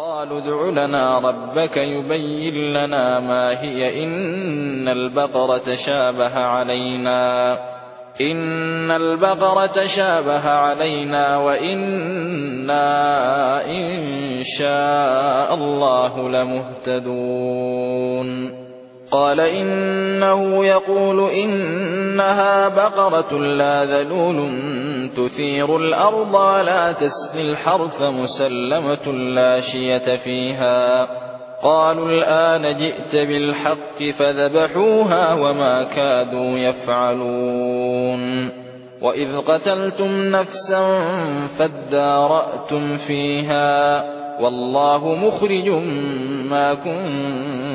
قالوا ادع لنا ربك يبين لنا ما هي. إن البقرة شابه علينا. إن البقرة شابه علينا وإنا إن شاء الله لمهتدون. قال إنه يقول إنها بقرة لا ذلول تثير الأرض ولا تسقي الحرث مسلمة لا شية فيها. قالوا الآن جئت بالحق فذبحوها وما كادوا يفعلون. وإذ قتلتم نفسا فادارأتم فيها. والله مخرج ما كنتم